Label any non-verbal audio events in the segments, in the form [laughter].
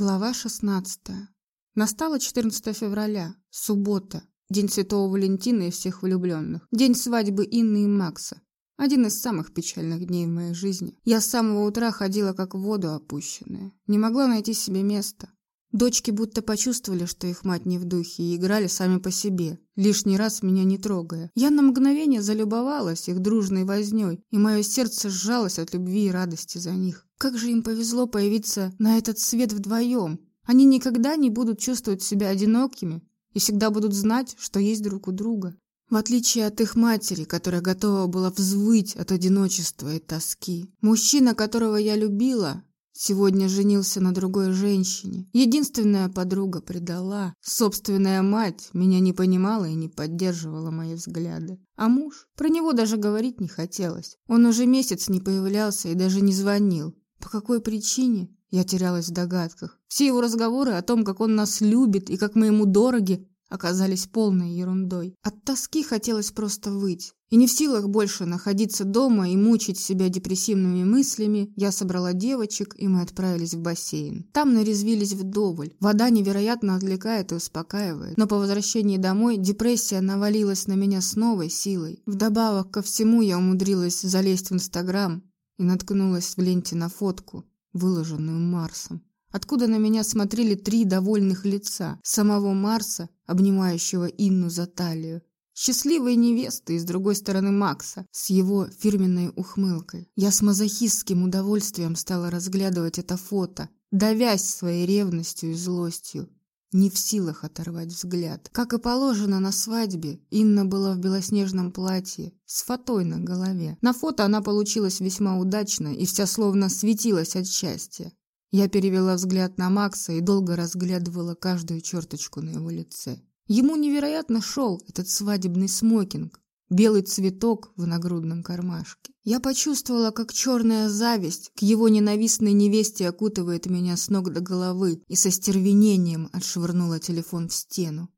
Глава 16. Настало 14 февраля, суббота, день Святого Валентина и всех влюбленных, день свадьбы Инны и Макса. Один из самых печальных дней в моей жизни. Я с самого утра ходила как в воду опущенная. Не могла найти себе места. Дочки будто почувствовали, что их мать не в духе, и играли сами по себе, лишний раз меня не трогая. Я на мгновение залюбовалась их дружной вознёй, и мое сердце сжалось от любви и радости за них. Как же им повезло появиться на этот свет вдвоем. Они никогда не будут чувствовать себя одинокими и всегда будут знать, что есть друг у друга. В отличие от их матери, которая готова была взвыть от одиночества и тоски. Мужчина, которого я любила, Сегодня женился на другой женщине. Единственная подруга предала. Собственная мать меня не понимала и не поддерживала мои взгляды. А муж? Про него даже говорить не хотелось. Он уже месяц не появлялся и даже не звонил. По какой причине? Я терялась в догадках. Все его разговоры о том, как он нас любит и как мы ему дороги, оказались полной ерундой. От тоски хотелось просто выть. И не в силах больше находиться дома и мучить себя депрессивными мыслями, я собрала девочек, и мы отправились в бассейн. Там нарезвились вдоволь. Вода невероятно отвлекает и успокаивает. Но по возвращении домой депрессия навалилась на меня с новой силой. Вдобавок ко всему я умудрилась залезть в Инстаграм и наткнулась в ленте на фотку, выложенную Марсом откуда на меня смотрели три довольных лица самого Марса, обнимающего Инну за талию, счастливой невесты и с другой стороны Макса с его фирменной ухмылкой. Я с мазохистским удовольствием стала разглядывать это фото, давясь своей ревностью и злостью. Не в силах оторвать взгляд. Как и положено на свадьбе, Инна была в белоснежном платье, с фатой на голове. На фото она получилась весьма удачно и вся словно светилась от счастья. Я перевела взгляд на Макса и долго разглядывала каждую черточку на его лице. Ему невероятно шел этот свадебный смокинг, белый цветок в нагрудном кармашке. Я почувствовала, как черная зависть к его ненавистной невесте окутывает меня с ног до головы и со стервенением отшвырнула телефон в стену.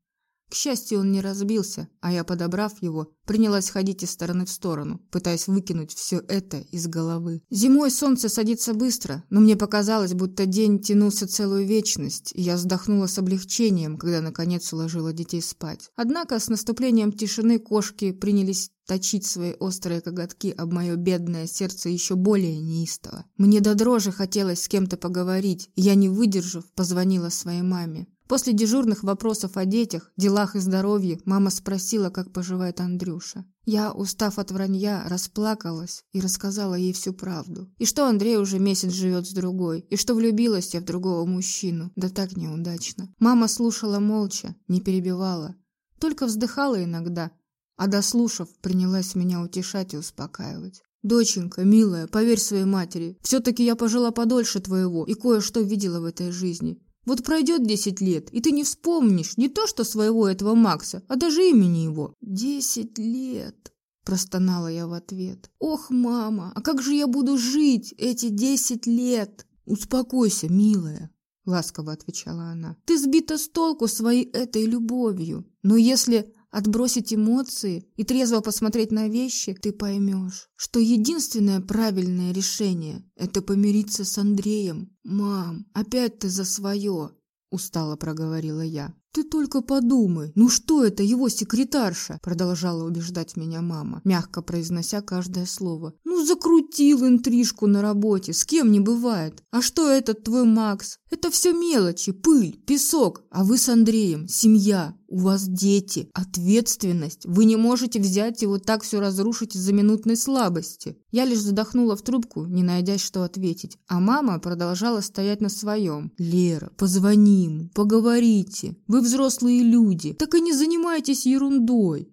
К счастью, он не разбился, а я, подобрав его, принялась ходить из стороны в сторону, пытаясь выкинуть все это из головы. Зимой солнце садится быстро, но мне показалось, будто день тянулся целую вечность, и я вздохнула с облегчением, когда наконец уложила детей спать. Однако с наступлением тишины кошки принялись точить свои острые коготки об мое бедное сердце еще более неистово. Мне до дрожи хотелось с кем-то поговорить, и я, не выдержав, позвонила своей маме. После дежурных вопросов о детях, делах и здоровье мама спросила, как поживает Андрюша. Я, устав от вранья, расплакалась и рассказала ей всю правду. И что Андрей уже месяц живет с другой, и что влюбилась я в другого мужчину, да так неудачно. Мама слушала молча, не перебивала, только вздыхала иногда, а дослушав, принялась меня утешать и успокаивать. «Доченька, милая, поверь своей матери, все-таки я пожила подольше твоего и кое-что видела в этой жизни. Вот пройдет десять лет, и ты не вспомнишь не то что своего этого Макса, а даже имени его. Десять лет, простонала я в ответ. Ох, мама, а как же я буду жить эти десять лет? Успокойся, милая, ласково отвечала она. Ты сбита с толку своей этой любовью. Но если отбросить эмоции и трезво посмотреть на вещи, ты поймешь, что единственное правильное решение – это помириться с Андреем. «Мам, опять ты за свое!» – устало проговорила я. «Ты только подумай, ну что это его секретарша?» Продолжала убеждать меня мама, мягко произнося каждое слово. «Ну закрутил интрижку на работе, с кем не бывает. А что этот твой Макс? Это все мелочи, пыль, песок. А вы с Андреем, семья, у вас дети, ответственность. Вы не можете взять и вот так все разрушить из-за минутной слабости». Я лишь задохнула в трубку, не найдя что ответить. А мама продолжала стоять на своем. «Лера, позвони ему, поговорите. Вы взрослые люди, так и не занимайтесь ерундой.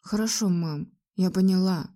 Хорошо, мам, я поняла,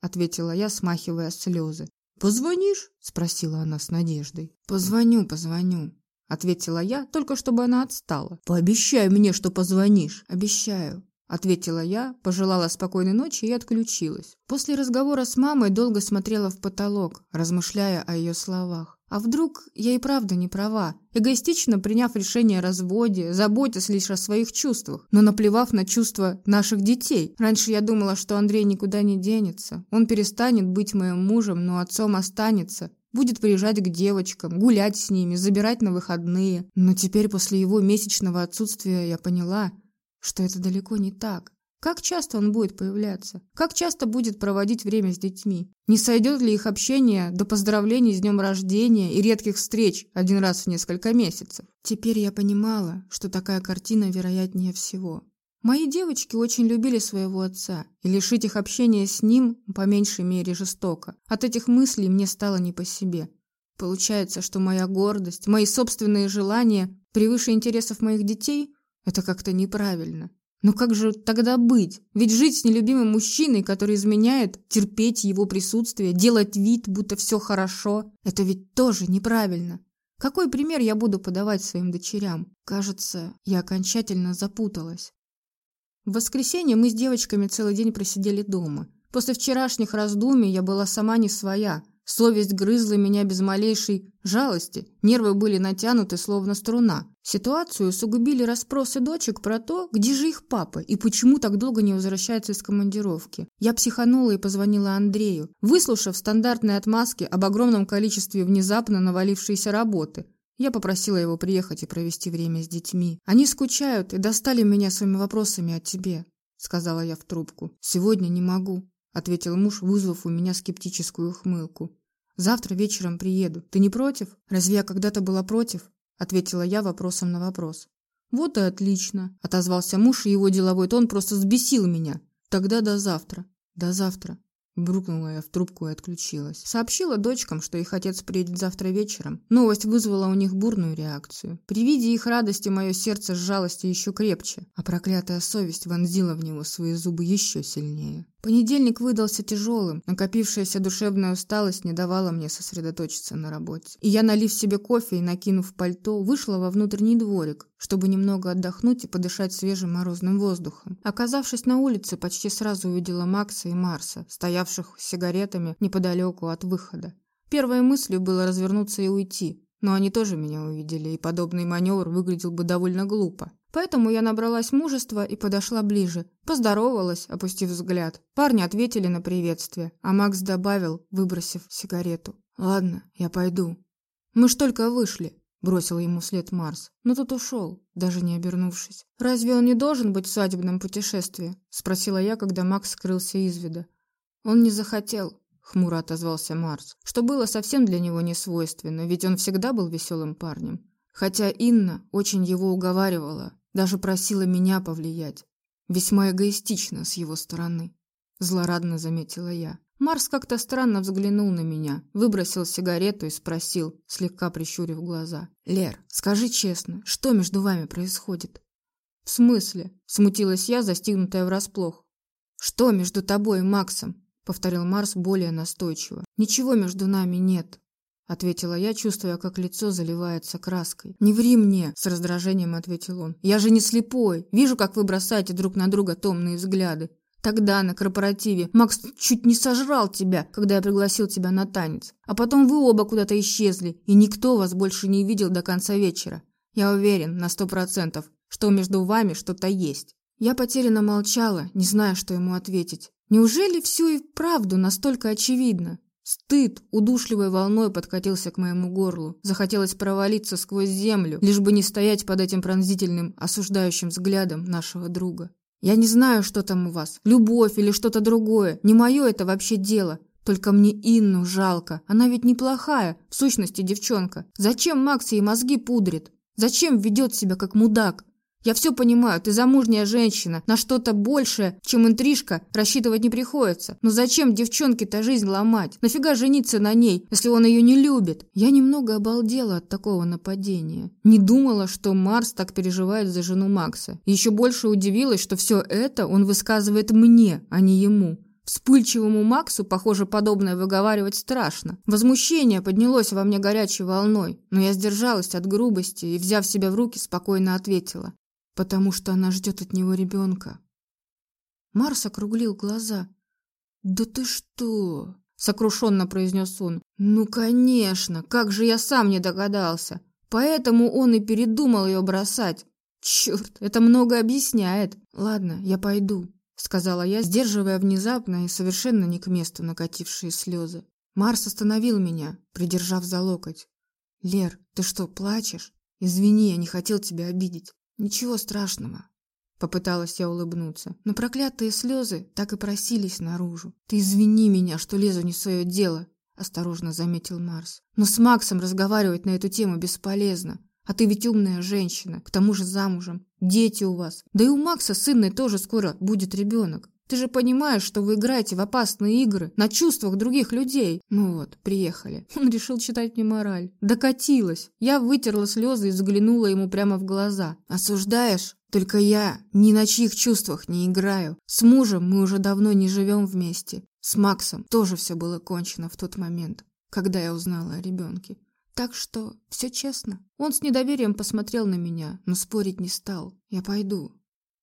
ответила я, смахивая слезы. Позвонишь? спросила она с надеждой. Позвоню, позвоню, ответила я, только чтобы она отстала. Пообещай мне, что позвонишь. Обещаю. Ответила я, пожелала спокойной ночи и отключилась. После разговора с мамой долго смотрела в потолок, размышляя о ее словах. А вдруг я и правда не права, эгоистично приняв решение о разводе, заботясь лишь о своих чувствах, но наплевав на чувства наших детей. Раньше я думала, что Андрей никуда не денется. Он перестанет быть моим мужем, но отцом останется. Будет приезжать к девочкам, гулять с ними, забирать на выходные. Но теперь после его месячного отсутствия я поняла, что это далеко не так. Как часто он будет появляться? Как часто будет проводить время с детьми? Не сойдет ли их общение до поздравлений с днем рождения и редких встреч один раз в несколько месяцев? Теперь я понимала, что такая картина вероятнее всего. Мои девочки очень любили своего отца, и лишить их общения с ним по меньшей мере жестоко. От этих мыслей мне стало не по себе. Получается, что моя гордость, мои собственные желания превыше интересов моих детей – это как-то неправильно. Но как же тогда быть? Ведь жить с нелюбимым мужчиной, который изменяет, терпеть его присутствие, делать вид, будто все хорошо, это ведь тоже неправильно. Какой пример я буду подавать своим дочерям? Кажется, я окончательно запуталась. В воскресенье мы с девочками целый день просидели дома. После вчерашних раздумий я была сама не своя – Совесть грызла меня без малейшей жалости, нервы были натянуты, словно струна. Ситуацию усугубили расспросы дочек про то, где же их папа и почему так долго не возвращается из командировки. Я психанула и позвонила Андрею, выслушав стандартные отмазки об огромном количестве внезапно навалившейся работы. Я попросила его приехать и провести время с детьми. Они скучают и достали меня своими вопросами о тебе, сказала я в трубку. Сегодня не могу ответил муж, вызвав у меня скептическую ухмылку. Завтра вечером приеду. Ты не против? Разве я когда-то была против? ответила я вопросом на вопрос. Вот и отлично, отозвался муж, и его деловой тон просто взбесил меня. Тогда до завтра. До завтра. Брукнула я в трубку и отключилась. Сообщила дочкам, что их отец приедет завтра вечером. Новость вызвала у них бурную реакцию. При виде их радости мое сердце сжалось еще крепче, а проклятая совесть вонзила в него свои зубы еще сильнее. Понедельник выдался тяжелым, накопившаяся душевная усталость не давала мне сосредоточиться на работе. И я, налив себе кофе и накинув пальто, вышла во внутренний дворик, чтобы немного отдохнуть и подышать свежим морозным воздухом. Оказавшись на улице, почти сразу увидела Макса и Марса, стоявших с сигаретами неподалеку от выхода. Первой мыслью было развернуться и уйти, но они тоже меня увидели, и подобный маневр выглядел бы довольно глупо. Поэтому я набралась мужества и подошла ближе. Поздоровалась, опустив взгляд. Парни ответили на приветствие, а Макс добавил, выбросив сигарету. «Ладно, я пойду». «Мы ж только вышли», – бросил ему вслед Марс. Но тут ушел, даже не обернувшись. «Разве он не должен быть в свадебном путешествии?» – спросила я, когда Макс скрылся из вида. «Он не захотел», – хмуро отозвался Марс, что было совсем для него не свойственно, ведь он всегда был веселым парнем. Хотя Инна очень его уговаривала, даже просила меня повлиять. Весьма эгоистично с его стороны. Злорадно заметила я. Марс как-то странно взглянул на меня, выбросил сигарету и спросил, слегка прищурив глаза. «Лер, скажи честно, что между вами происходит?» «В смысле?» – смутилась я, застигнутая врасплох. «Что между тобой и Максом?» – повторил Марс более настойчиво. «Ничего между нами нет. — ответила я, чувствуя, как лицо заливается краской. «Не ври мне!» — с раздражением ответил он. «Я же не слепой. Вижу, как вы бросаете друг на друга томные взгляды. Тогда на корпоративе Макс чуть не сожрал тебя, когда я пригласил тебя на танец. А потом вы оба куда-то исчезли, и никто вас больше не видел до конца вечера. Я уверен на сто процентов, что между вами что-то есть». Я потерянно молчала, не зная, что ему ответить. Неужели все и правду настолько очевидно? Стыд удушливой волной подкатился к моему горлу. Захотелось провалиться сквозь землю, лишь бы не стоять под этим пронзительным, осуждающим взглядом нашего друга. Я не знаю, что там у вас, любовь или что-то другое. Не мое это вообще дело. Только мне Инну жалко. Она ведь неплохая, в сущности девчонка. Зачем Макс ей мозги пудрит? Зачем ведет себя как мудак? Я все понимаю, ты замужняя женщина, на что-то большее, чем интрижка, рассчитывать не приходится. Но зачем девчонке-то жизнь ломать? Нафига жениться на ней, если он ее не любит? Я немного обалдела от такого нападения. Не думала, что Марс так переживает за жену Макса. Еще больше удивилась, что все это он высказывает мне, а не ему. Вспыльчивому Максу, похоже, подобное выговаривать страшно. Возмущение поднялось во мне горячей волной, но я сдержалась от грубости и, взяв себя в руки, спокойно ответила потому что она ждет от него ребенка. Марс округлил глаза. «Да ты что?» — сокрушенно произнес он. «Ну, конечно! Как же я сам не догадался! Поэтому он и передумал ее бросать! Черт, это много объясняет! Ладно, я пойду», — сказала я, сдерживая внезапно и совершенно не к месту накатившие слезы. Марс остановил меня, придержав за локоть. «Лер, ты что, плачешь? Извини, я не хотел тебя обидеть. Ничего страшного». Попыталась я улыбнуться, но проклятые слезы так и просились наружу. «Ты извини меня, что лезу не в свое дело», – осторожно заметил Марс. «Но с Максом разговаривать на эту тему бесполезно. А ты ведь умная женщина, к тому же замужем. Дети у вас. Да и у Макса с Инной тоже скоро будет ребенок. Ты же понимаешь, что вы играете в опасные игры на чувствах других людей. Ну вот, приехали. [laughs] Он решил читать мне мораль. Докатилась. Я вытерла слезы и заглянула ему прямо в глаза. Осуждаешь? Только я ни на чьих чувствах не играю. С мужем мы уже давно не живем вместе. С Максом тоже все было кончено в тот момент, когда я узнала о ребенке. Так что все честно. Он с недоверием посмотрел на меня, но спорить не стал. Я пойду.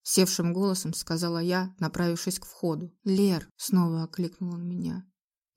Севшим голосом сказала я, направившись к входу. «Лер!» — снова окликнул он меня.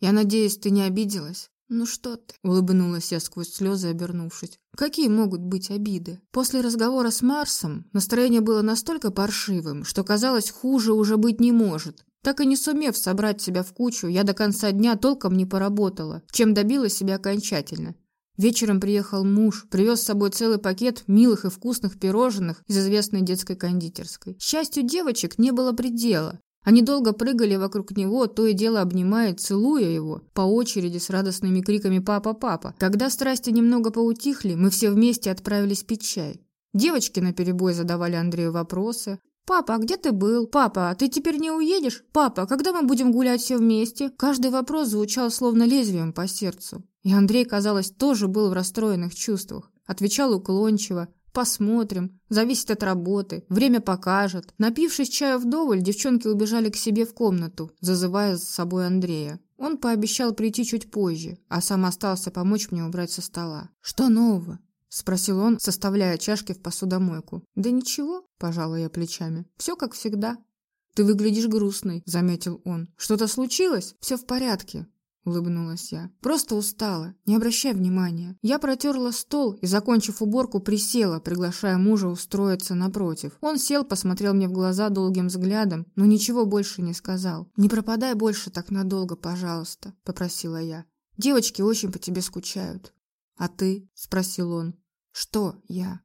«Я надеюсь, ты не обиделась?» «Ну что ты?» — улыбнулась я сквозь слезы, обернувшись. «Какие могут быть обиды?» После разговора с Марсом настроение было настолько паршивым, что казалось, хуже уже быть не может. Так и не сумев собрать себя в кучу, я до конца дня толком не поработала, чем добила себя окончательно. Вечером приехал муж, привез с собой целый пакет милых и вкусных пирожных из известной детской кондитерской. К счастью девочек не было предела. Они долго прыгали вокруг него, то и дело обнимая, целуя его, по очереди с радостными криками «Папа, папа!». Когда страсти немного поутихли, мы все вместе отправились пить чай. Девочки наперебой задавали Андрею вопросы. «Папа, а где ты был? Папа, а ты теперь не уедешь? Папа, когда мы будем гулять все вместе?» Каждый вопрос звучал словно лезвием по сердцу. И Андрей, казалось, тоже был в расстроенных чувствах. Отвечал уклончиво, Посмотрим. Зависит от работы. Время покажет. Напившись чая вдоволь, девчонки убежали к себе в комнату, зазывая с собой Андрея. Он пообещал прийти чуть позже, а сам остался помочь мне убрать со стола. «Что нового?» – спросил он, составляя чашки в посудомойку. «Да ничего», – пожала я плечами. «Все как всегда». «Ты выглядишь грустной», – заметил он. «Что-то случилось?» «Все в порядке», — улыбнулась я. «Просто устала. Не обращай внимания». Я протерла стол и, закончив уборку, присела, приглашая мужа устроиться напротив. Он сел, посмотрел мне в глаза долгим взглядом, но ничего больше не сказал. «Не пропадай больше так надолго, пожалуйста», — попросила я. «Девочки очень по тебе скучают». «А ты?» — спросил он. «Что я?»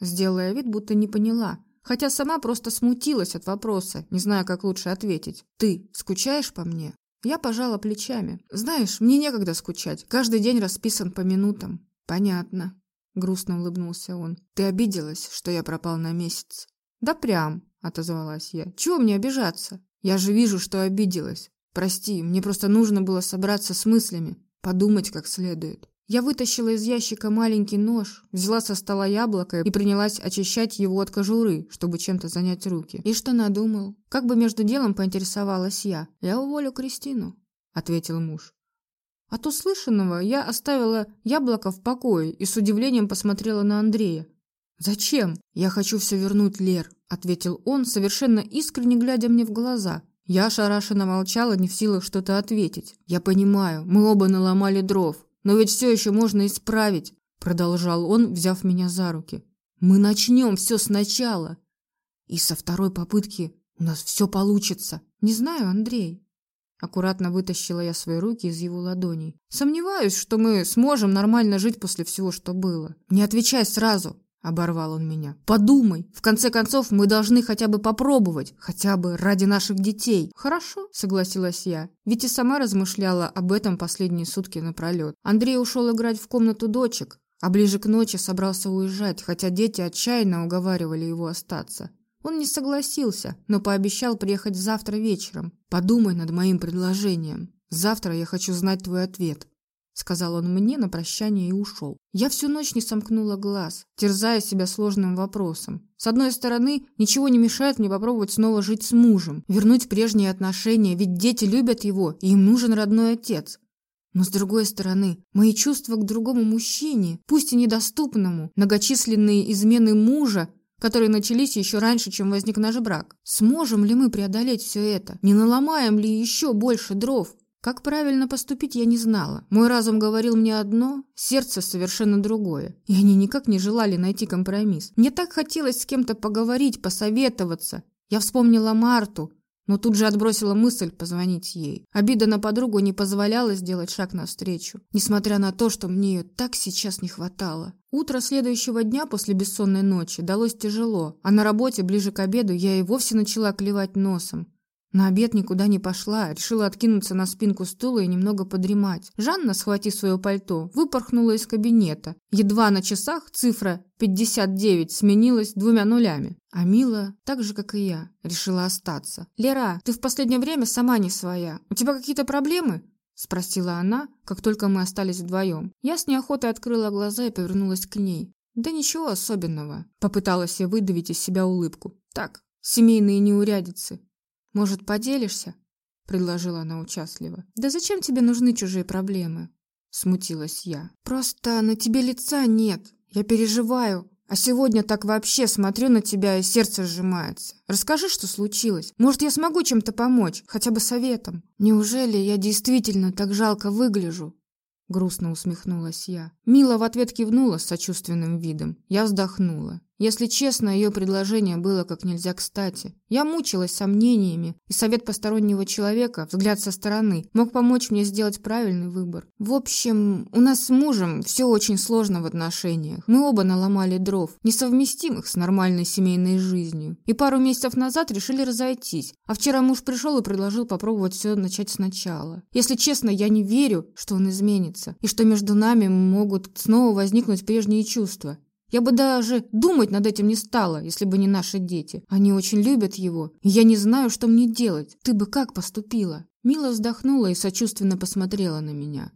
Сделала вид, будто не поняла, хотя сама просто смутилась от вопроса, не зная, как лучше ответить. «Ты скучаешь по мне?» Я пожала плечами. «Знаешь, мне некогда скучать. Каждый день расписан по минутам». «Понятно», — грустно улыбнулся он. «Ты обиделась, что я пропал на месяц?» «Да прям», — отозвалась я. «Чего мне обижаться? Я же вижу, что обиделась. Прости, мне просто нужно было собраться с мыслями, подумать как следует». Я вытащила из ящика маленький нож, взяла со стола яблоко и принялась очищать его от кожуры, чтобы чем-то занять руки. И что надумал? Как бы между делом поинтересовалась я. «Я уволю Кристину», — ответил муж. От услышанного я оставила яблоко в покое и с удивлением посмотрела на Андрея. «Зачем? Я хочу все вернуть, Лер», — ответил он, совершенно искренне глядя мне в глаза. Я ошарашенно молчала, не в силах что-то ответить. «Я понимаю, мы оба наломали дров, но ведь все еще можно исправить, продолжал он, взяв меня за руки. Мы начнем все сначала. И со второй попытки у нас все получится. Не знаю, Андрей. Аккуратно вытащила я свои руки из его ладоней. Сомневаюсь, что мы сможем нормально жить после всего, что было. Не отвечай сразу. Оборвал он меня. Подумай. В конце концов, мы должны хотя бы попробовать. Хотя бы ради наших детей. Хорошо, согласилась я. Ведь и сама размышляла об этом последние сутки напролет. Андрей ушел играть в комнату дочек, а ближе к ночи собрался уезжать, хотя дети отчаянно уговаривали его остаться. Он не согласился, но пообещал приехать завтра вечером. Подумай над моим предложением. Завтра я хочу знать твой ответ сказал он мне на прощание и ушел. Я всю ночь не сомкнула глаз, терзая себя сложным вопросом. С одной стороны, ничего не мешает мне попробовать снова жить с мужем, вернуть прежние отношения, ведь дети любят его, и им нужен родной отец. Но с другой стороны, мои чувства к другому мужчине, пусть и недоступному, многочисленные измены мужа, которые начались еще раньше, чем возник наш брак. Сможем ли мы преодолеть все это? Не наломаем ли еще больше дров? Как правильно поступить, я не знала. Мой разум говорил мне одно, сердце совершенно другое. И они никак не желали найти компромисс. Мне так хотелось с кем-то поговорить, посоветоваться. Я вспомнила Марту, но тут же отбросила мысль позвонить ей. Обида на подругу не позволяла сделать шаг навстречу, несмотря на то, что мне ее так сейчас не хватало. Утро следующего дня после бессонной ночи далось тяжело, а на работе ближе к обеду я и вовсе начала клевать носом. На обед никуда не пошла, решила откинуться на спинку стула и немного подремать. Жанна, схватив свое пальто, выпорхнула из кабинета. Едва на часах цифра 59 сменилась двумя нулями. А Мила, так же, как и я, решила остаться. «Лера, ты в последнее время сама не своя. У тебя какие-то проблемы?» Спросила она, как только мы остались вдвоем. Я с неохотой открыла глаза и повернулась к ней. «Да ничего особенного», – попыталась я выдавить из себя улыбку. «Так, семейные неурядицы. «Может, поделишься?» – предложила она участливо. «Да зачем тебе нужны чужие проблемы?» – смутилась я. «Просто на тебе лица нет. Я переживаю. А сегодня так вообще смотрю на тебя, и сердце сжимается. Расскажи, что случилось. Может, я смогу чем-то помочь, хотя бы советом. Неужели я действительно так жалко выгляжу?» Грустно усмехнулась я. Мила в ответ кивнула с сочувственным видом. Я вздохнула. Если честно, ее предложение было как нельзя кстати. Я мучилась сомнениями, и совет постороннего человека, взгляд со стороны, мог помочь мне сделать правильный выбор. В общем, у нас с мужем все очень сложно в отношениях. Мы оба наломали дров, несовместимых с нормальной семейной жизнью. И пару месяцев назад решили разойтись. А вчера муж пришел и предложил попробовать все начать сначала. Если честно, я не верю, что он изменится, и что между нами могут снова возникнуть прежние чувства. Я бы даже думать над этим не стала, если бы не наши дети. Они очень любят его, я не знаю, что мне делать. Ты бы как поступила?» Мила вздохнула и сочувственно посмотрела на меня.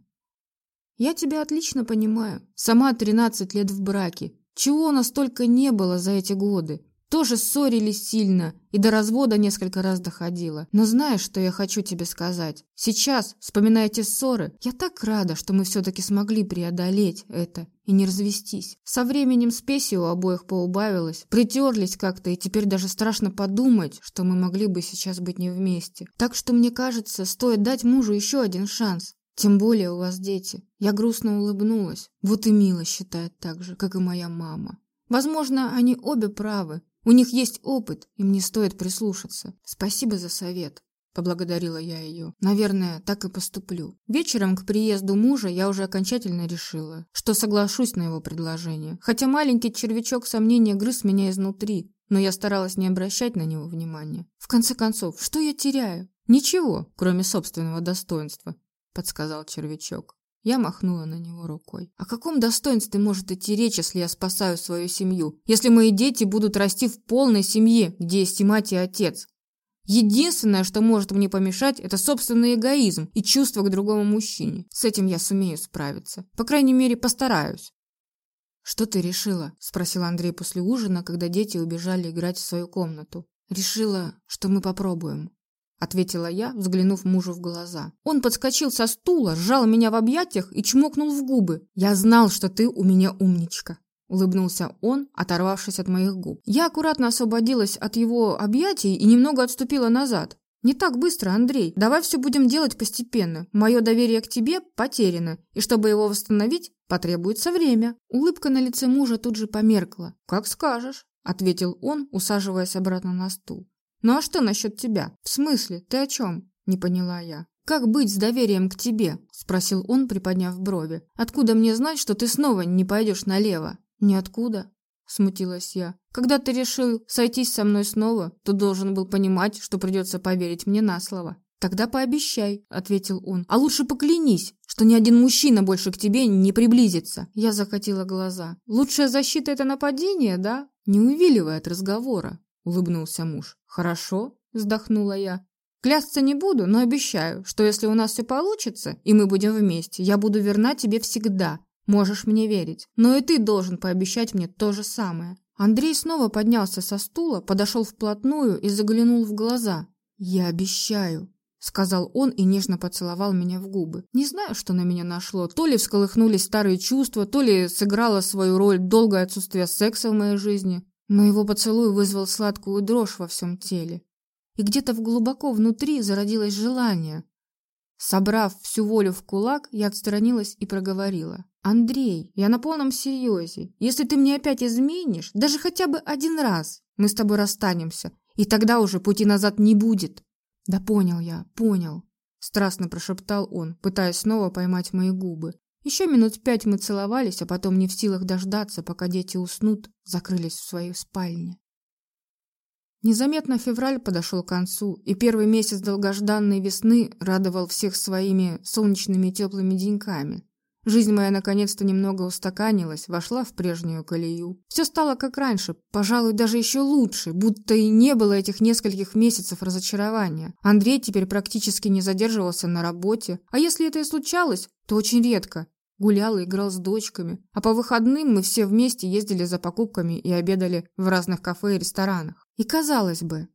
«Я тебя отлично понимаю. Сама 13 лет в браке. Чего у нас только не было за эти годы. Тоже ссорились сильно, и до развода несколько раз доходило. Но знаешь, что я хочу тебе сказать? Сейчас, вспоминая те ссоры, я так рада, что мы все-таки смогли преодолеть это и не развестись. Со временем спеси у обоих поубавилось, притерлись как-то, и теперь даже страшно подумать, что мы могли бы сейчас быть не вместе. Так что, мне кажется, стоит дать мужу еще один шанс. Тем более у вас дети. Я грустно улыбнулась. Вот и Мила считает так же, как и моя мама. Возможно, они обе правы, у них есть опыт, им не стоит прислушаться. Спасибо за совет. Поблагодарила я ее. Наверное, так и поступлю. Вечером к приезду мужа я уже окончательно решила, что соглашусь на его предложение. Хотя маленький червячок сомнения грыз меня изнутри, но я старалась не обращать на него внимания. В конце концов, что я теряю? Ничего, кроме собственного достоинства, подсказал червячок. Я махнула на него рукой. О каком достоинстве может идти речь, если я спасаю свою семью? Если мои дети будут расти в полной семье, где есть и мать, и отец? Единственное, что может мне помешать, это собственный эгоизм и чувство к другому мужчине. С этим я сумею справиться. По крайней мере, постараюсь. «Что ты решила?» – спросил Андрей после ужина, когда дети убежали играть в свою комнату. «Решила, что мы попробуем» ответила я, взглянув мужу в глаза. Он подскочил со стула, сжал меня в объятиях и чмокнул в губы. «Я знал, что ты у меня умничка», — улыбнулся он, оторвавшись от моих губ. Я аккуратно освободилась от его объятий и немного отступила назад. «Не так быстро, Андрей. Давай все будем делать постепенно. Мое доверие к тебе потеряно, и чтобы его восстановить, потребуется время». Улыбка на лице мужа тут же померкла. «Как скажешь», — ответил он, усаживаясь обратно на стул. «Ну а что насчет тебя? В смысле? Ты о чем?» – не поняла я. «Как быть с доверием к тебе?» – спросил он, приподняв брови. «Откуда мне знать, что ты снова не пойдешь налево?» «Ниоткуда», – смутилась я. «Когда ты решил сойтись со мной снова, то должен был понимать, что придется поверить мне на слово». «Тогда пообещай», — ответил он. «А лучше поклянись, что ни один мужчина больше к тебе не приблизится». Я закатила глаза. «Лучшая защита — это нападение, да?» Не увиливая от разговора. — улыбнулся муж. «Хорошо», — вздохнула я. «Клясться не буду, но обещаю, что если у нас все получится, и мы будем вместе, я буду верна тебе всегда. Можешь мне верить. Но и ты должен пообещать мне то же самое». Андрей снова поднялся со стула, подошел вплотную и заглянул в глаза. «Я обещаю», — сказал он и нежно поцеловал меня в губы. Не знаю, что на меня нашло. То ли всколыхнулись старые чувства, то ли сыграло свою роль долгое отсутствие секса в моей жизни. Но его поцелуй вызвал сладкую дрожь во всем теле. И где-то глубоко внутри зародилось желание. Собрав всю волю в кулак, я отстранилась и проговорила. «Андрей, я на полном серьезе. Если ты мне опять изменишь, даже хотя бы один раз, мы с тобой расстанемся, и тогда уже пути назад не будет». Да понял я, понял. Страстно прошептал он, пытаясь снова поймать мои губы. Еще минут пять мы целовались, а потом не в силах дождаться, пока дети уснут, закрылись в своей спальне. Незаметно февраль подошел к концу, и первый месяц долгожданной весны радовал всех своими солнечными и теплыми деньками. Жизнь моя наконец-то немного устаканилась, вошла в прежнюю колею. Все стало как раньше, пожалуй, даже еще лучше, будто и не было этих нескольких месяцев разочарования. Андрей теперь практически не задерживался на работе, а если это и случалось, то очень редко. Гулял и играл с дочками, а по выходным мы все вместе ездили за покупками и обедали в разных кафе и ресторанах. И казалось бы,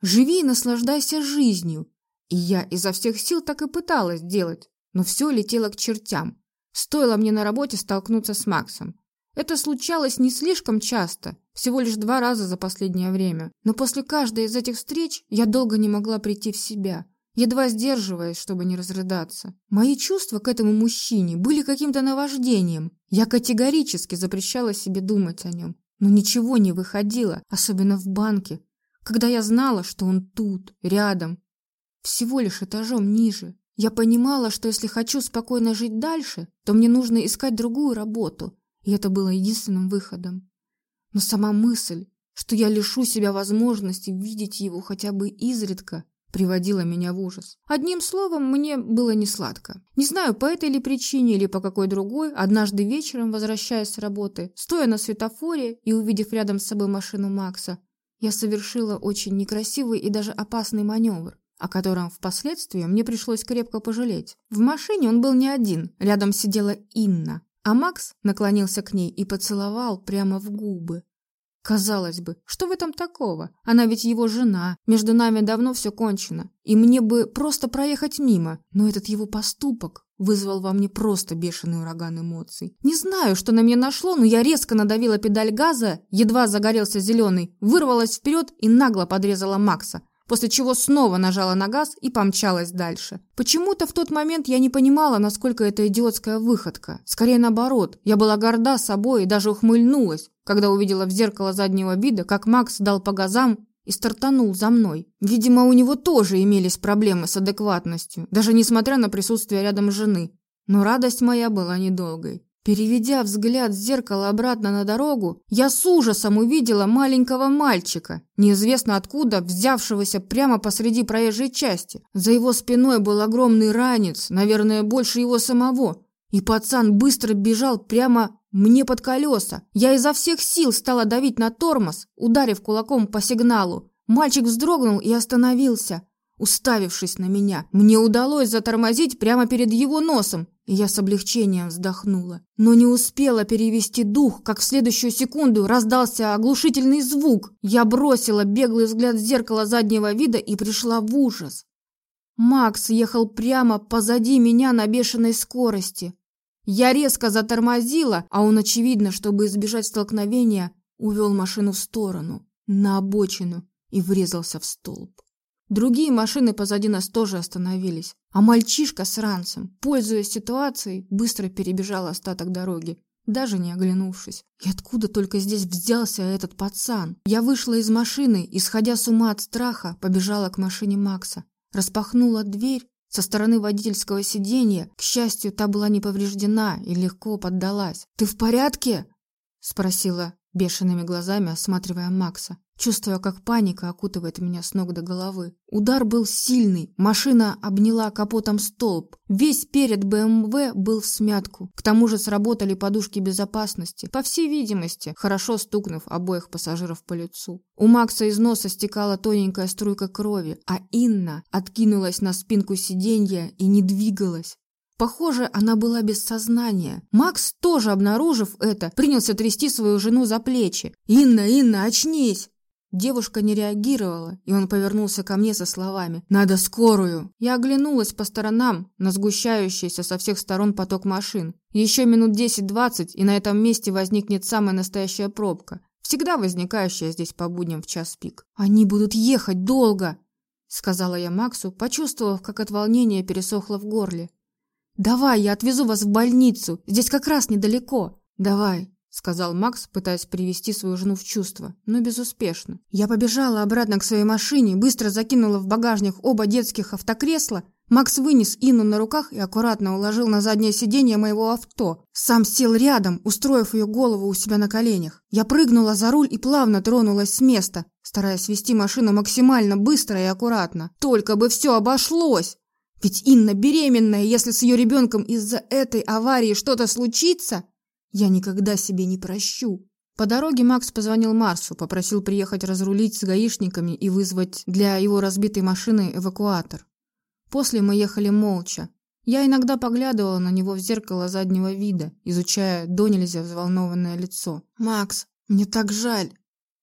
живи и наслаждайся жизнью. И я изо всех сил так и пыталась делать, но все летело к чертям. Стоило мне на работе столкнуться с Максом. Это случалось не слишком часто, всего лишь два раза за последнее время. Но после каждой из этих встреч я долго не могла прийти в себя, едва сдерживаясь, чтобы не разрыдаться. Мои чувства к этому мужчине были каким-то наваждением. Я категорически запрещала себе думать о нем. Но ничего не выходило, особенно в банке, когда я знала, что он тут, рядом, всего лишь этажом ниже. Я понимала, что если хочу спокойно жить дальше, то мне нужно искать другую работу, и это было единственным выходом. Но сама мысль, что я лишу себя возможности видеть его хотя бы изредка, приводила меня в ужас. Одним словом, мне было не сладко. Не знаю, по этой ли причине или по какой другой, однажды вечером, возвращаясь с работы, стоя на светофоре и увидев рядом с собой машину Макса, я совершила очень некрасивый и даже опасный маневр о котором впоследствии мне пришлось крепко пожалеть. В машине он был не один, рядом сидела Инна, а Макс наклонился к ней и поцеловал прямо в губы. Казалось бы, что в этом такого? Она ведь его жена, между нами давно все кончено, и мне бы просто проехать мимо, но этот его поступок вызвал во мне просто бешеный ураган эмоций. Не знаю, что на меня нашло, но я резко надавила педаль газа, едва загорелся зеленый, вырвалась вперед и нагло подрезала Макса после чего снова нажала на газ и помчалась дальше. Почему-то в тот момент я не понимала, насколько это идиотская выходка. Скорее наоборот, я была горда собой и даже ухмыльнулась, когда увидела в зеркало заднего вида, как Макс дал по газам и стартанул за мной. Видимо, у него тоже имелись проблемы с адекватностью, даже несмотря на присутствие рядом жены. Но радость моя была недолгой. Переведя взгляд с зеркала обратно на дорогу, я с ужасом увидела маленького мальчика, неизвестно откуда взявшегося прямо посреди проезжей части. За его спиной был огромный ранец, наверное, больше его самого. И пацан быстро бежал прямо мне под колеса. Я изо всех сил стала давить на тормоз, ударив кулаком по сигналу. Мальчик вздрогнул и остановился, уставившись на меня. Мне удалось затормозить прямо перед его носом, я с облегчением вздохнула, но не успела перевести дух, как в следующую секунду раздался оглушительный звук. Я бросила беглый взгляд в зеркало заднего вида и пришла в ужас. Макс ехал прямо позади меня на бешеной скорости. Я резко затормозила, а он, очевидно, чтобы избежать столкновения, увел машину в сторону, на обочину и врезался в столб. Другие машины позади нас тоже остановились, а мальчишка с ранцем, пользуясь ситуацией, быстро перебежал остаток дороги, даже не оглянувшись. И откуда только здесь взялся этот пацан? Я вышла из машины и, сходя с ума от страха, побежала к машине Макса. Распахнула дверь со стороны водительского сиденья. К счастью, та была не повреждена и легко поддалась. «Ты в порядке?» – спросила бешеными глазами, осматривая Макса чувствуя, как паника окутывает меня с ног до головы. Удар был сильный, машина обняла капотом столб. Весь перед БМВ был в смятку. К тому же сработали подушки безопасности, по всей видимости, хорошо стукнув обоих пассажиров по лицу. У Макса из носа стекала тоненькая струйка крови, а Инна откинулась на спинку сиденья и не двигалась. Похоже, она была без сознания. Макс, тоже обнаружив это, принялся трясти свою жену за плечи. «Инна, Инна, очнись!» Девушка не реагировала, и он повернулся ко мне со словами «Надо скорую!». Я оглянулась по сторонам на сгущающийся со всех сторон поток машин. Еще минут 10-20, и на этом месте возникнет самая настоящая пробка, всегда возникающая здесь по будням в час пик. «Они будут ехать долго!» — сказала я Максу, почувствовав, как от волнения пересохло в горле. «Давай, я отвезу вас в больницу, здесь как раз недалеко». «Давай», сказал Макс, пытаясь привести свою жену в чувство, но безуспешно. Я побежала обратно к своей машине, быстро закинула в багажник оба детских автокресла. Макс вынес Инну на руках и аккуратно уложил на заднее сиденье моего авто. Сам сел рядом, устроив ее голову у себя на коленях. Я прыгнула за руль и плавно тронулась с места, стараясь вести машину максимально быстро и аккуратно. Только бы все обошлось! Ведь Инна беременная, если с ее ребенком из-за этой аварии что-то случится, я никогда себе не прощу. По дороге Макс позвонил Марсу, попросил приехать разрулить с гаишниками и вызвать для его разбитой машины эвакуатор. После мы ехали молча. Я иногда поглядывала на него в зеркало заднего вида, изучая до нельзя взволнованное лицо. «Макс, мне так жаль!»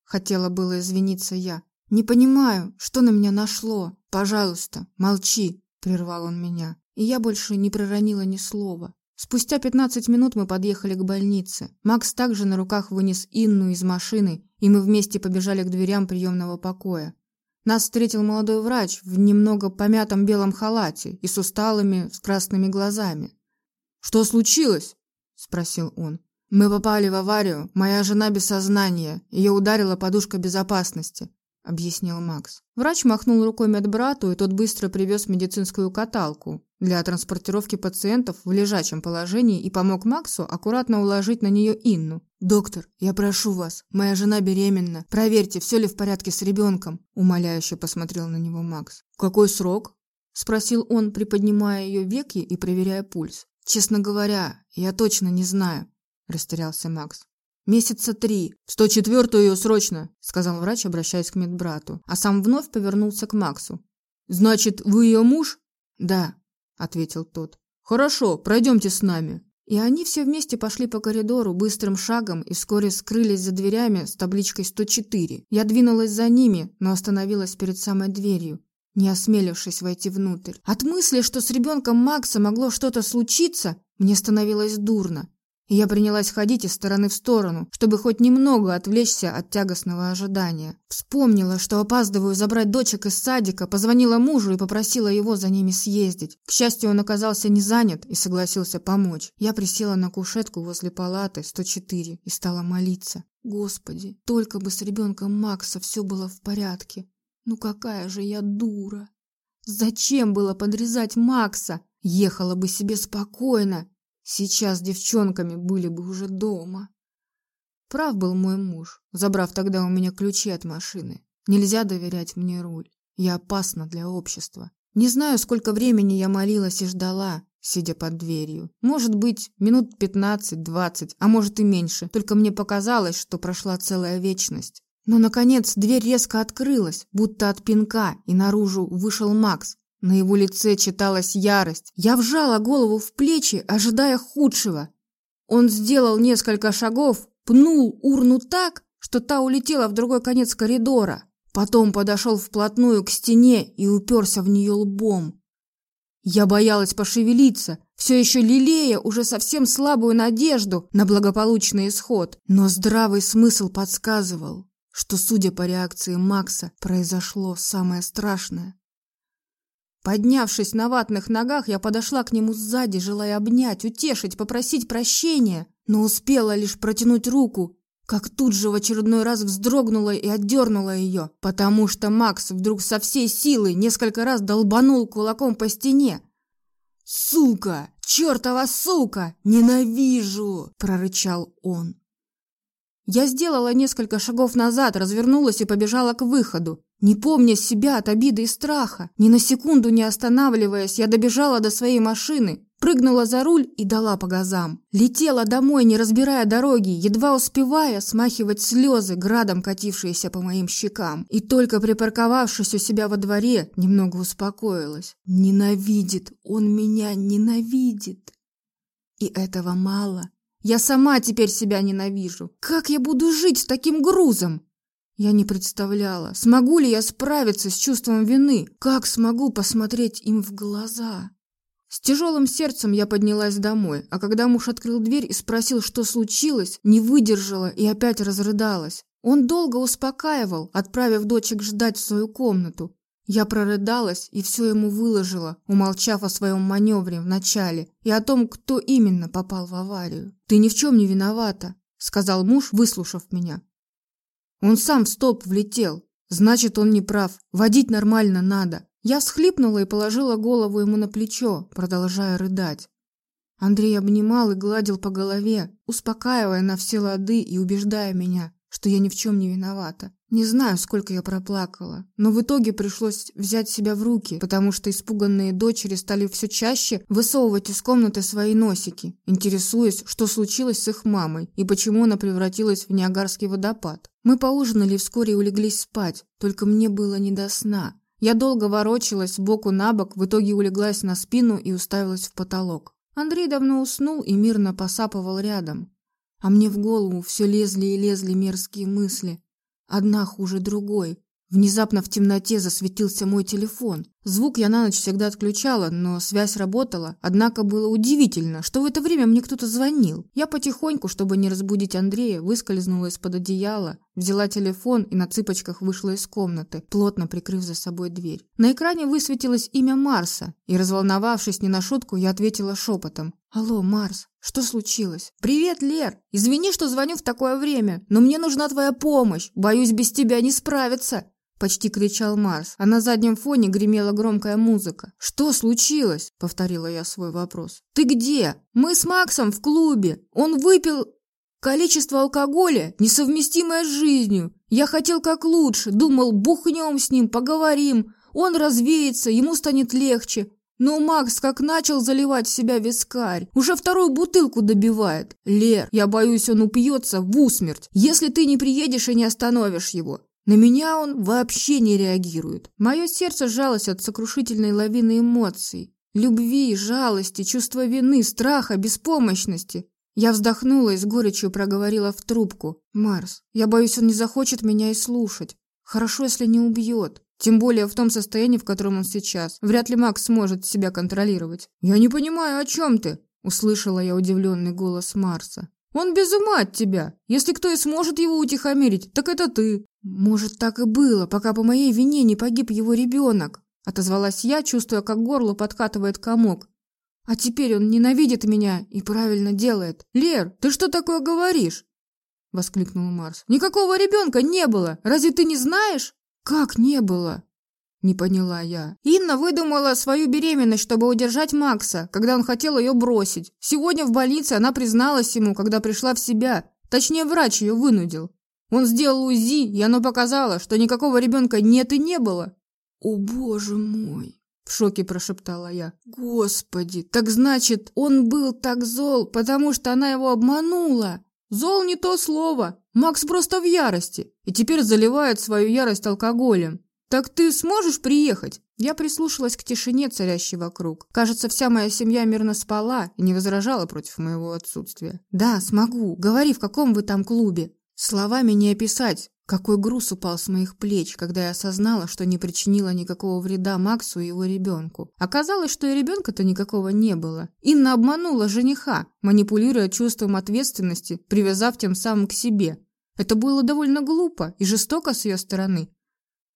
Хотела было извиниться я. «Не понимаю, что на меня нашло. Пожалуйста, молчи!» Прервал он меня. И я больше не проронила ни слова. Спустя 15 минут мы подъехали к больнице. Макс также на руках вынес Инну из машины, и мы вместе побежали к дверям приемного покоя. Нас встретил молодой врач в немного помятом белом халате и с усталыми, с красными глазами. «Что случилось?» – спросил он. «Мы попали в аварию. Моя жена без сознания. Ее ударила подушка безопасности. — объяснил Макс. Врач махнул рукой медбрату, и тот быстро привез медицинскую каталку для транспортировки пациентов в лежачем положении и помог Максу аккуратно уложить на нее Инну. «Доктор, я прошу вас, моя жена беременна. Проверьте, все ли в порядке с ребенком», — умоляюще посмотрел на него Макс. «Какой срок?» — спросил он, приподнимая ее веки и проверяя пульс. «Честно говоря, я точно не знаю», — растерялся Макс. «Месяца три. В сто четвертую ее срочно», — сказал врач, обращаясь к медбрату, а сам вновь повернулся к Максу. «Значит, вы ее муж?» «Да», — ответил тот. «Хорошо, пройдемте с нами». И они все вместе пошли по коридору быстрым шагом и вскоре скрылись за дверями с табличкой 104. Я двинулась за ними, но остановилась перед самой дверью, не осмелившись войти внутрь. От мысли, что с ребенком Макса могло что-то случиться, мне становилось дурно я принялась ходить из стороны в сторону, чтобы хоть немного отвлечься от тягостного ожидания. Вспомнила, что опаздываю забрать дочек из садика, позвонила мужу и попросила его за ними съездить. К счастью, он оказался не занят и согласился помочь. Я присела на кушетку возле палаты 104 и стала молиться. Господи, только бы с ребенком Макса все было в порядке. Ну какая же я дура! Зачем было подрезать Макса? Ехала бы себе спокойно, Сейчас девчонками были бы уже дома. Прав был мой муж, забрав тогда у меня ключи от машины. Нельзя доверять мне руль. Я опасна для общества. Не знаю, сколько времени я молилась и ждала, сидя под дверью. Может быть, минут пятнадцать-двадцать, а может и меньше. Только мне показалось, что прошла целая вечность. Но, наконец, дверь резко открылась, будто от пинка, и наружу вышел Макс, на его лице читалась ярость. Я вжала голову в плечи, ожидая худшего. Он сделал несколько шагов, пнул урну так, что та улетела в другой конец коридора. Потом подошел вплотную к стене и уперся в нее лбом. Я боялась пошевелиться, все еще лелея уже совсем слабую надежду на благополучный исход. Но здравый смысл подсказывал, что, судя по реакции Макса, произошло самое страшное. Поднявшись на ватных ногах, я подошла к нему сзади, желая обнять, утешить, попросить прощения, но успела лишь протянуть руку, как тут же в очередной раз вздрогнула и отдернула ее, потому что Макс вдруг со всей силы несколько раз долбанул кулаком по стене. «Сука! Чертова сука! Ненавижу!» – прорычал он. Я сделала несколько шагов назад, развернулась и побежала к выходу. Не помня себя от обиды и страха, ни на секунду не останавливаясь, я добежала до своей машины, прыгнула за руль и дала по газам. Летела домой, не разбирая дороги, едва успевая смахивать слезы, градом катившиеся по моим щекам. И только припарковавшись у себя во дворе, немного успокоилась. Ненавидит, он меня ненавидит. И этого мало. Я сама теперь себя ненавижу. Как я буду жить с таким грузом? Я не представляла, смогу ли я справиться с чувством вины, как смогу посмотреть им в глаза. С тяжелым сердцем я поднялась домой, а когда муж открыл дверь и спросил, что случилось, не выдержала и опять разрыдалась. Он долго успокаивал, отправив дочек ждать в свою комнату. Я прорыдалась и все ему выложила, умолчав о своем маневре в начале и о том, кто именно попал в аварию. «Ты ни в чем не виновата», сказал муж, выслушав меня. Он сам в столб влетел. Значит, он не прав. Водить нормально надо. Я всхлипнула и положила голову ему на плечо, продолжая рыдать. Андрей обнимал и гладил по голове, успокаивая на все лады и убеждая меня, что я ни в чем не виновата. Не знаю, сколько я проплакала, но в итоге пришлось взять себя в руки, потому что испуганные дочери стали все чаще высовывать из комнаты свои носики, интересуясь, что случилось с их мамой и почему она превратилась в Ниагарский водопад. Мы поужинали и вскоре улеглись спать, только мне было не до сна. Я долго ворочалась боку на бок, в итоге улеглась на спину и уставилась в потолок. Андрей давно уснул и мирно посапывал рядом. А мне в голову все лезли и лезли мерзкие мысли. Одна хуже другой. Внезапно в темноте засветился мой телефон. Звук я на ночь всегда отключала, но связь работала. Однако было удивительно, что в это время мне кто-то звонил. Я потихоньку, чтобы не разбудить Андрея, выскользнула из-под одеяла, взяла телефон и на цыпочках вышла из комнаты, плотно прикрыв за собой дверь. На экране высветилось имя Марса, и, разволновавшись не на шутку, я ответила шепотом. «Алло, Марс, что случилось?» «Привет, Лер! Извини, что звоню в такое время, но мне нужна твоя помощь. Боюсь, без тебя не справиться!» Почти кричал Марс, а на заднем фоне гремела громкая музыка. «Что случилось?» – повторила я свой вопрос. «Ты где?» «Мы с Максом в клубе. Он выпил количество алкоголя, несовместимое с жизнью. Я хотел как лучше, думал, бухнем с ним, поговорим. Он развеется, ему станет легче. Но Макс как начал заливать себя вискарь, уже вторую бутылку добивает. Лер, я боюсь, он упьется в усмерть, если ты не приедешь и не остановишь его. На меня он вообще не реагирует. Мое сердце сжалось от сокрушительной лавины эмоций. Любви, жалости, чувства вины, страха, беспомощности. Я вздохнула и с горечью проговорила в трубку. «Марс, я боюсь, он не захочет меня и слушать. Хорошо, если не убьет. Тем более в том состоянии, в котором он сейчас. Вряд ли Макс сможет себя контролировать». «Я не понимаю, о чем ты?» Услышала я удивленный голос Марса. Он без ума от тебя. Если кто и сможет его утихомирить, так это ты. Может, так и было, пока по моей вине не погиб его ребенок. Отозвалась я, чувствуя, как горло подкатывает комок. А теперь он ненавидит меня и правильно делает. Лер, ты что такое говоришь? Воскликнул Марс. Никакого ребенка не было. Разве ты не знаешь? Как не было? Не поняла я. Инна выдумала свою беременность, чтобы удержать Макса, когда он хотел ее бросить. Сегодня в больнице она призналась ему, когда пришла в себя. Точнее, врач ее вынудил. Он сделал УЗИ, и оно показало, что никакого ребенка нет и не было. «О, боже мой!» – в шоке прошептала я. «Господи, так значит, он был так зол, потому что она его обманула!» «Зол не то слово. Макс просто в ярости, и теперь заливает свою ярость алкоголем. «Так ты сможешь приехать?» Я прислушалась к тишине, царящей вокруг. Кажется, вся моя семья мирно спала и не возражала против моего отсутствия. «Да, смогу. Говори, в каком вы там клубе?» Словами не описать, какой груз упал с моих плеч, когда я осознала, что не причинила никакого вреда Максу и его ребенку. Оказалось, что и ребенка-то никакого не было. Инна обманула жениха, манипулируя чувством ответственности, привязав тем самым к себе. Это было довольно глупо и жестоко с ее стороны,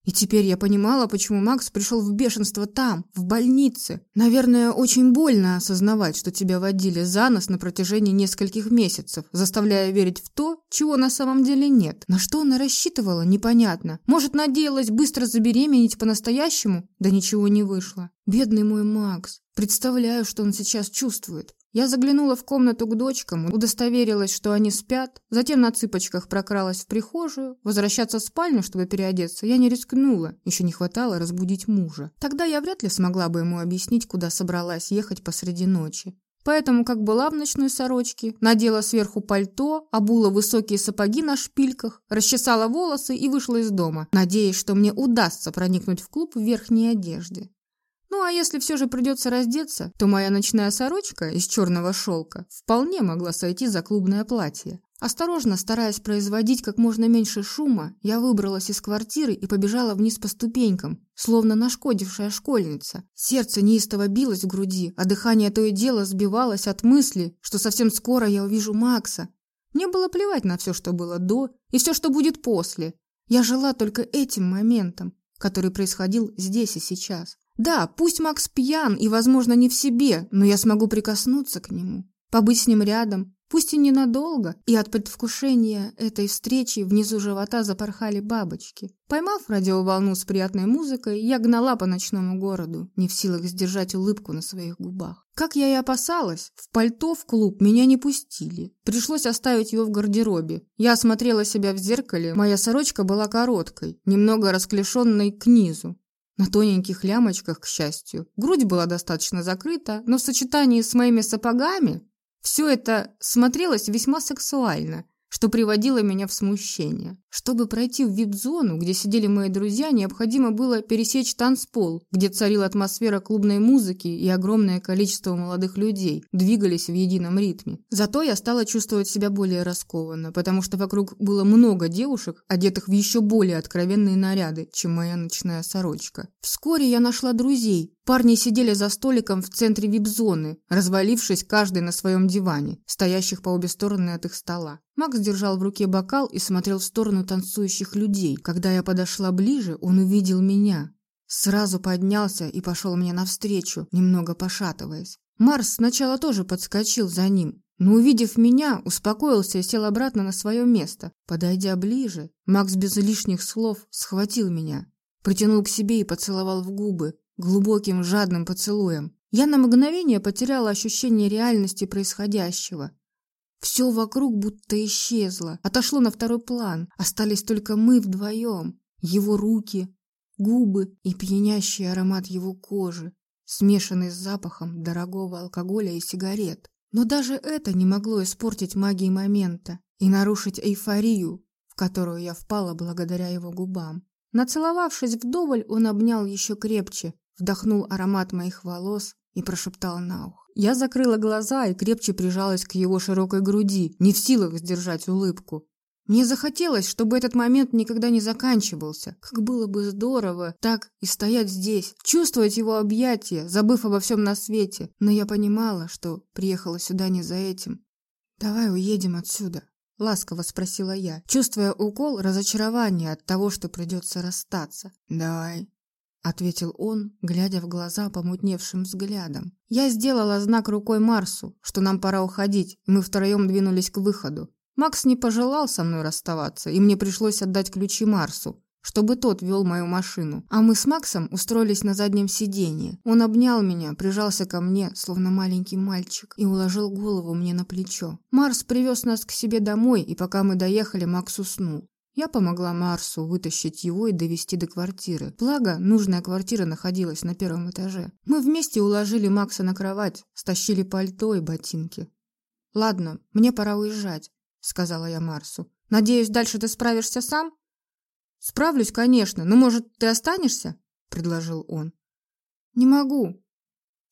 и теперь я понимала, почему Макс пришел в бешенство там, в больнице. Наверное, очень больно осознавать, что тебя водили за нос на протяжении нескольких месяцев, заставляя верить в то, чего на самом деле нет. На что она рассчитывала, непонятно. Может, надеялась быстро забеременеть по-настоящему? Да ничего не вышло. Бедный мой Макс. Представляю, что он сейчас чувствует. Я заглянула в комнату к дочкам, удостоверилась, что они спят, затем на цыпочках прокралась в прихожую. Возвращаться в спальню, чтобы переодеться, я не рискнула, еще не хватало разбудить мужа. Тогда я вряд ли смогла бы ему объяснить, куда собралась ехать посреди ночи. Поэтому, как была в ночной сорочке, надела сверху пальто, обула высокие сапоги на шпильках, расчесала волосы и вышла из дома, надеясь, что мне удастся проникнуть в клуб в верхней одежде. Ну а если все же придется раздеться, то моя ночная сорочка из черного шелка вполне могла сойти за клубное платье. Осторожно, стараясь производить как можно меньше шума, я выбралась из квартиры и побежала вниз по ступенькам, словно нашкодившая школьница. Сердце неистово билось в груди, а дыхание то и дело сбивалось от мысли, что совсем скоро я увижу Макса. Мне было плевать на все, что было до, и все, что будет после. Я жила только этим моментом, который происходил здесь и сейчас. Да, пусть Макс пьян и, возможно, не в себе, но я смогу прикоснуться к нему, побыть с ним рядом, Пусть и ненадолго, и от предвкушения этой встречи внизу живота запорхали бабочки. Поймав радиоволну с приятной музыкой, я гнала по ночному городу, не в силах сдержать улыбку на своих губах. Как я и опасалась, в пальто в клуб меня не пустили. Пришлось оставить его в гардеробе. Я осмотрела себя в зеркале, моя сорочка была короткой, немного расклешенной к низу. На тоненьких лямочках, к счастью. Грудь была достаточно закрыта, но в сочетании с моими сапогами все это смотрелось весьма сексуально – что приводило меня в смущение. Чтобы пройти в вип-зону, где сидели мои друзья, необходимо было пересечь танцпол, где царила атмосфера клубной музыки и огромное количество молодых людей двигались в едином ритме. Зато я стала чувствовать себя более раскованно, потому что вокруг было много девушек, одетых в еще более откровенные наряды, чем моя ночная сорочка. Вскоре я нашла друзей, Парни сидели за столиком в центре вип-зоны, развалившись каждый на своем диване, стоящих по обе стороны от их стола. Макс держал в руке бокал и смотрел в сторону танцующих людей. Когда я подошла ближе, он увидел меня. Сразу поднялся и пошел мне навстречу, немного пошатываясь. Марс сначала тоже подскочил за ним, но, увидев меня, успокоился и сел обратно на свое место. Подойдя ближе, Макс без лишних слов схватил меня, притянул к себе и поцеловал в губы, глубоким жадным поцелуем. Я на мгновение потеряла ощущение реальности происходящего. Все вокруг будто исчезло, отошло на второй план. Остались только мы вдвоем. Его руки, губы и пьянящий аромат его кожи, смешанный с запахом дорогого алкоголя и сигарет. Но даже это не могло испортить магии момента и нарушить эйфорию, в которую я впала благодаря его губам. Нацеловавшись вдоволь, он обнял еще крепче, вдохнул аромат моих волос и прошептал на ухо. Я закрыла глаза и крепче прижалась к его широкой груди, не в силах сдержать улыбку. Мне захотелось, чтобы этот момент никогда не заканчивался. Как было бы здорово так и стоять здесь, чувствовать его объятия, забыв обо всем на свете. Но я понимала, что приехала сюда не за этим. «Давай уедем отсюда», — ласково спросила я, чувствуя укол разочарования от того, что придется расстаться. «Давай», ответил он, глядя в глаза помутневшим взглядом. Я сделала знак рукой Марсу, что нам пора уходить, мы втроем двинулись к выходу. Макс не пожелал со мной расставаться, и мне пришлось отдать ключи Марсу, чтобы тот вел мою машину. А мы с Максом устроились на заднем сиденье. Он обнял меня, прижался ко мне, словно маленький мальчик, и уложил голову мне на плечо. Марс привез нас к себе домой, и пока мы доехали, Макс уснул. Я помогла Марсу вытащить его и довести до квартиры. Благо, нужная квартира находилась на первом этаже. Мы вместе уложили Макса на кровать, стащили пальто и ботинки. «Ладно, мне пора уезжать», — сказала я Марсу. «Надеюсь, дальше ты справишься сам?» «Справлюсь, конечно, но, может, ты останешься?» — предложил он. «Не могу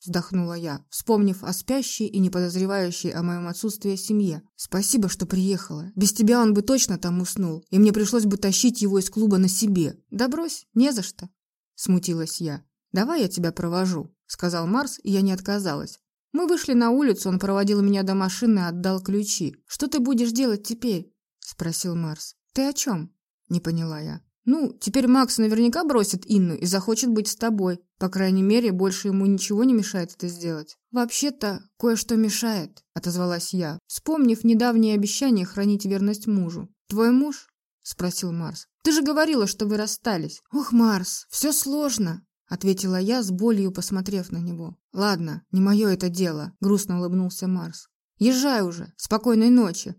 вздохнула я, вспомнив о спящей и не подозревающей о моем отсутствии семье. Спасибо, что приехала. Без тебя он бы точно там уснул, и мне пришлось бы тащить его из клуба на себе. Да брось, не за что, смутилась я. Давай я тебя провожу, сказал Марс, и я не отказалась. Мы вышли на улицу, он проводил меня до машины и отдал ключи. Что ты будешь делать теперь? спросил Марс. Ты о чем? не поняла я. Ну, теперь Макс наверняка бросит Инну и захочет быть с тобой. По крайней мере, больше ему ничего не мешает это сделать. Вообще-то, кое-что мешает, отозвалась я, вспомнив недавнее обещание хранить верность мужу. Твой муж? спросил Марс. Ты же говорила, что вы расстались. Ох, Марс, все сложно, ответила я с болью, посмотрев на него. Ладно, не мое это дело, грустно улыбнулся Марс. Езжай уже. Спокойной ночи.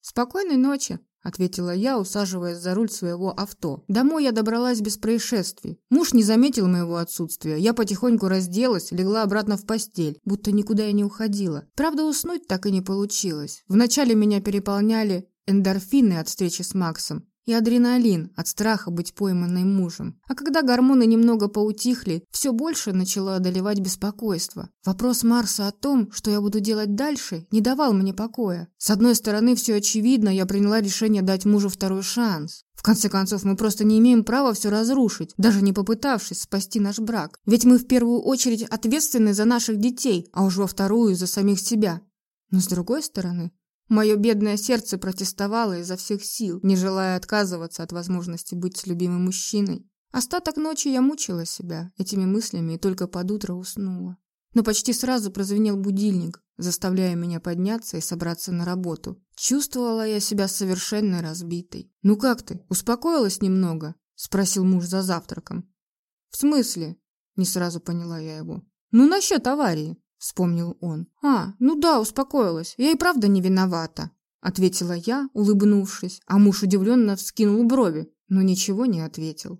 Спокойной ночи, ответила я, усаживаясь за руль своего авто. Домой я добралась без происшествий. Муж не заметил моего отсутствия. Я потихоньку разделась, легла обратно в постель, будто никуда я не уходила. Правда, уснуть так и не получилось. Вначале меня переполняли эндорфины от встречи с Максом и адреналин от страха быть пойманной мужем. А когда гормоны немного поутихли, все больше начало одолевать беспокойство. Вопрос Марса о том, что я буду делать дальше, не давал мне покоя. С одной стороны, все очевидно, я приняла решение дать мужу второй шанс. В конце концов, мы просто не имеем права все разрушить, даже не попытавшись спасти наш брак. Ведь мы в первую очередь ответственны за наших детей, а уж во вторую за самих себя. Но с другой стороны, Мое бедное сердце протестовало изо всех сил, не желая отказываться от возможности быть с любимым мужчиной. Остаток ночи я мучила себя этими мыслями и только под утро уснула. Но почти сразу прозвенел будильник, заставляя меня подняться и собраться на работу. Чувствовала я себя совершенно разбитой. «Ну как ты, успокоилась немного?» – спросил муж за завтраком. «В смысле?» – не сразу поняла я его. «Ну, насчет аварии», – вспомнил он. «А, ну да, успокоилась. Я и правда не виновата», – ответила я, улыбнувшись, а муж удивленно вскинул брови, но ничего не ответил.